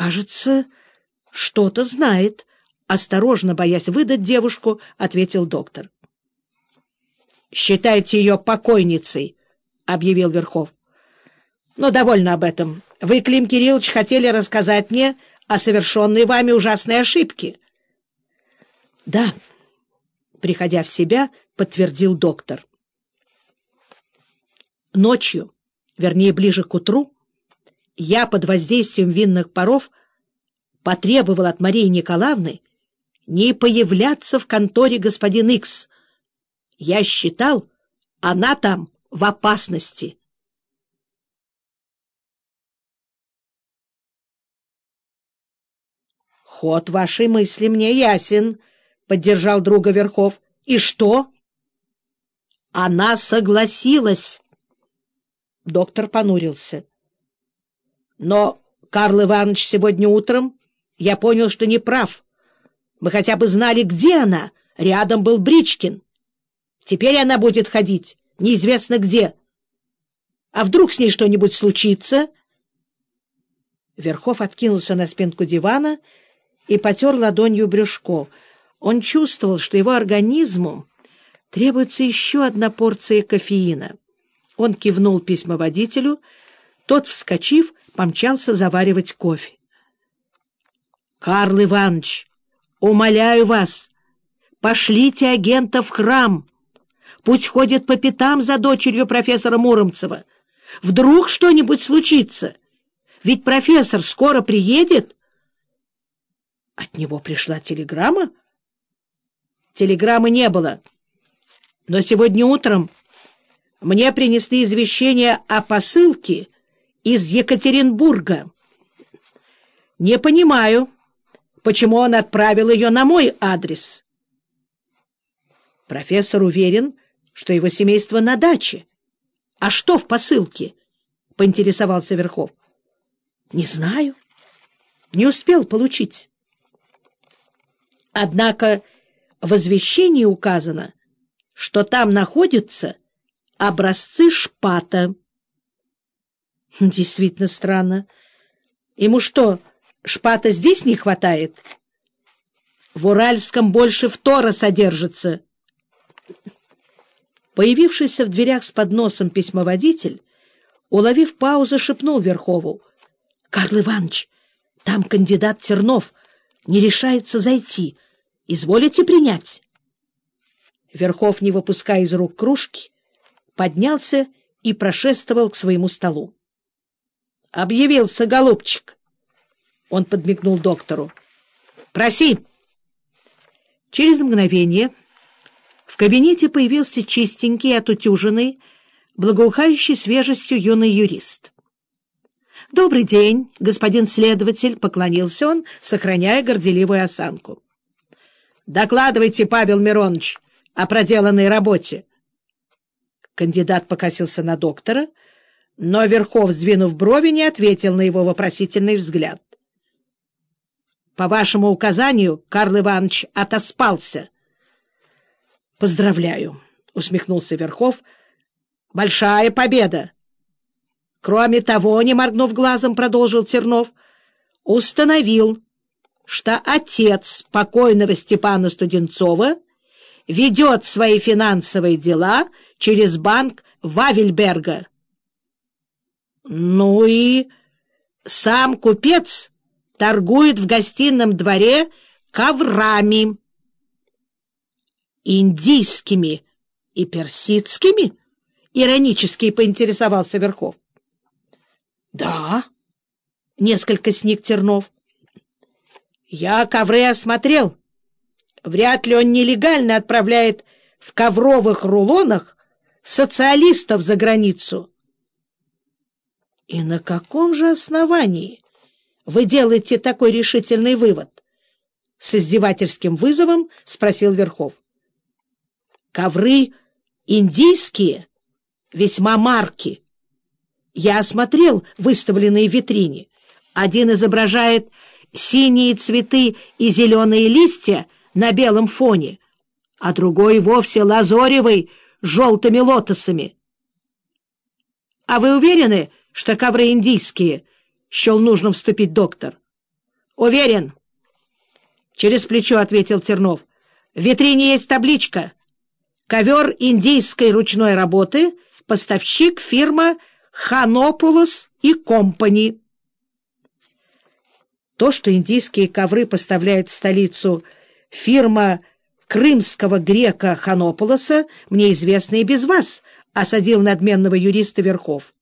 кажется, что-то знает, — осторожно, боясь выдать девушку, ответил доктор. — Считайте ее покойницей, — объявил Верхов. — Но довольно об этом. Вы, Клим Кириллович, хотели рассказать мне о совершенной вами ужасной ошибке. — Да, — приходя в себя, подтвердил доктор. Ночью, вернее, ближе к утру, я под воздействием винных паров потребовал от Марии Николаевны не появляться в конторе господин Икс. Я считал, она там в опасности. «Ход вашей мысли мне ясен», — поддержал друга Верхов. «И что?» «Она согласилась». Доктор понурился. «Но, Карл Иванович, сегодня утром я понял, что не прав. Мы хотя бы знали, где она. Рядом был Бричкин. Теперь она будет ходить неизвестно где. А вдруг с ней что-нибудь случится?» Верхов откинулся на спинку дивана и потер ладонью брюшко. Он чувствовал, что его организму требуется еще одна порция кофеина. Он кивнул письмоводителю, тот, вскочив, помчался заваривать кофе. — Карл Иванович, умоляю вас, пошлите агента в храм. Пусть ходит по пятам за дочерью профессора Муромцева. Вдруг что-нибудь случится? Ведь профессор скоро приедет. — от него пришла телеграмма? Телеграммы не было. Но сегодня утром мне принесли извещение о посылке из Екатеринбурга. Не понимаю, почему он отправил ее на мой адрес. Профессор уверен, что его семейство на даче. А что в посылке? — поинтересовался Верхов. — Не знаю. Не успел получить. Однако в извещении указано, что там находятся образцы шпата. Действительно странно. Ему что, шпата здесь не хватает? В Уральском больше втора содержится. Появившийся в дверях с подносом письмоводитель, уловив паузу, шепнул Верхову. — Карл Иванович, там кандидат Тернов — не решается зайти. Изволите принять? Верхов, не выпуская из рук кружки, поднялся и прошествовал к своему столу. — Объявился, голубчик. Он подмигнул доктору. — Проси. Через мгновение в кабинете появился чистенький, отутюженный, благоухающий свежестью юный юрист. — Добрый день, господин следователь, — поклонился он, сохраняя горделивую осанку. — Докладывайте, Павел Миронович, о проделанной работе. Кандидат покосился на доктора, но Верхов, сдвинув брови, не ответил на его вопросительный взгляд. — По вашему указанию Карл Иванович отоспался. — Поздравляю, — усмехнулся Верхов. — Большая победа. Кроме того, не моргнув глазом, продолжил Тернов, установил, что отец покойного Степана Студенцова ведет свои финансовые дела через банк Вавельберга. Ну и сам купец торгует в гостином дворе коврами. Индийскими и персидскими? Иронически поинтересовался Верхов. — Да, — несколько сник Тернов. — Я ковры осмотрел. Вряд ли он нелегально отправляет в ковровых рулонах социалистов за границу. — И на каком же основании вы делаете такой решительный вывод? — с издевательским вызовом спросил Верхов. — Ковры индийские, весьма марки. Я осмотрел выставленные в витрине. Один изображает синие цветы и зеленые листья на белом фоне, а другой вовсе лазоревый с желтыми лотосами. — А вы уверены, что ковры индийские? — счел нужным вступить доктор. Уверен. Через плечо ответил Тернов. В витрине есть табличка. Ковер индийской ручной работы, поставщик фирма Ханопулос и Компани. То, что индийские ковры поставляет в столицу фирма крымского грека Ханополоса, мне известно и без вас, — осадил надменного юриста Верхов.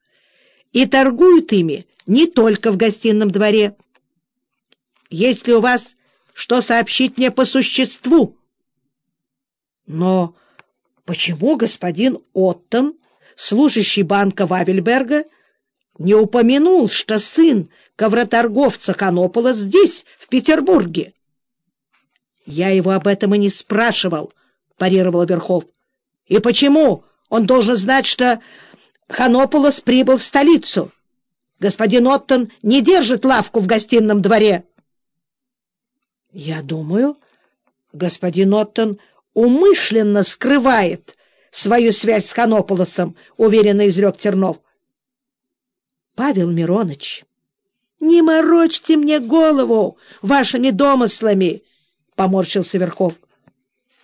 И торгуют ими не только в гостином дворе. Есть ли у вас что сообщить мне по существу? Но почему господин Оттон, служащий банка Вабельберга, не упомянул, что сын ковроторговца Конопола здесь, в Петербурге? Я его об этом и не спрашивал, парировал Верхов. И почему он должен знать, что Ханополос прибыл в столицу? Господин Оттон не держит лавку в гостином дворе. — Я думаю, господин Оттон умышленно скрывает свою связь с Ханополосом, — уверенно изрек Тернов. — Павел Миронович, не морочьте мне голову вашими домыслами, поморщился Верхов.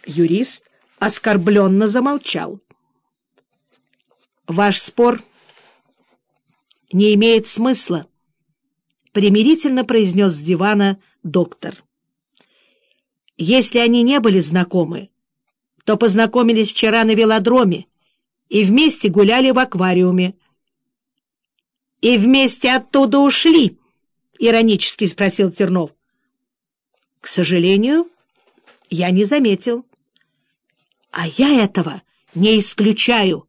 Юрист оскорбленно замолчал. «Ваш спор не имеет смысла», — примирительно произнес с дивана доктор. «Если они не были знакомы, то познакомились вчера на велодроме и вместе гуляли в аквариуме. «И вместе оттуда ушли?» — иронически спросил Тернов. К сожалению, я не заметил. А я этого не исключаю.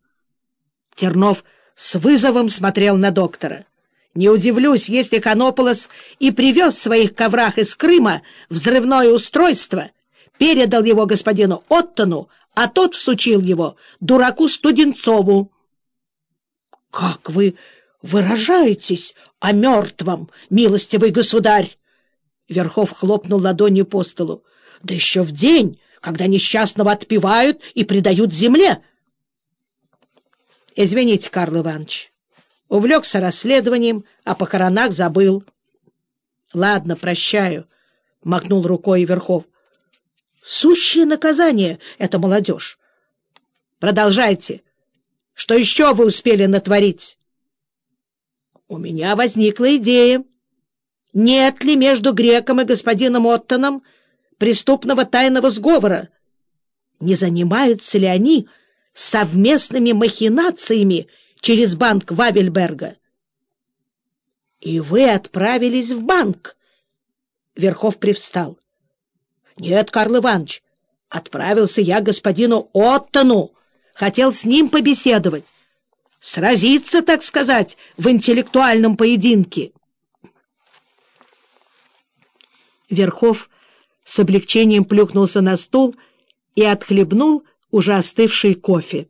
Тернов с вызовом смотрел на доктора. Не удивлюсь, если Конополос и привез в своих коврах из Крыма взрывное устройство, передал его господину Оттону, а тот всучил его дураку Студенцову. — Как вы выражаетесь о мертвом, милостивый государь? Верхов хлопнул ладонью по столу. — Да еще в день, когда несчастного отпевают и предают земле. — Извините, Карл Иванович, увлекся расследованием, о похоронах забыл. — Ладно, прощаю, — махнул рукой Верхов. — Сущее наказание — это молодежь. Продолжайте. Что еще вы успели натворить? — У меня возникла идея нет ли между греком и господином Оттоном преступного тайного сговора? Не занимаются ли они совместными махинациями через банк Вавельберга? — И вы отправились в банк? Верхов привстал. — Нет, Карл Иванович, отправился я к господину Оттону, хотел с ним побеседовать, сразиться, так сказать, в интеллектуальном поединке. Верхов с облегчением плюхнулся на стул и отхлебнул уже остывший кофе.